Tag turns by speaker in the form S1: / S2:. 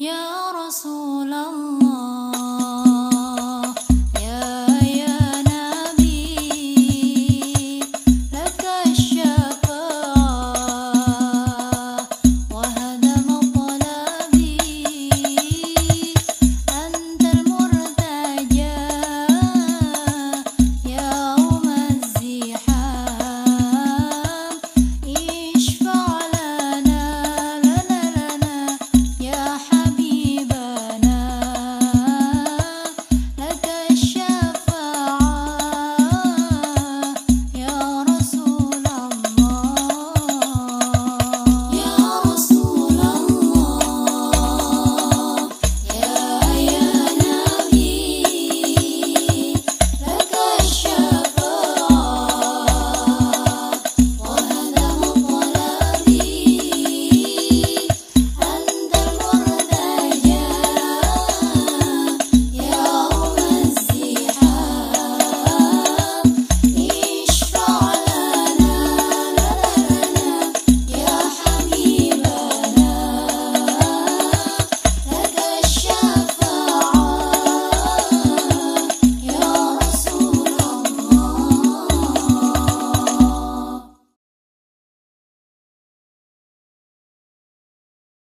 S1: يا رسول الله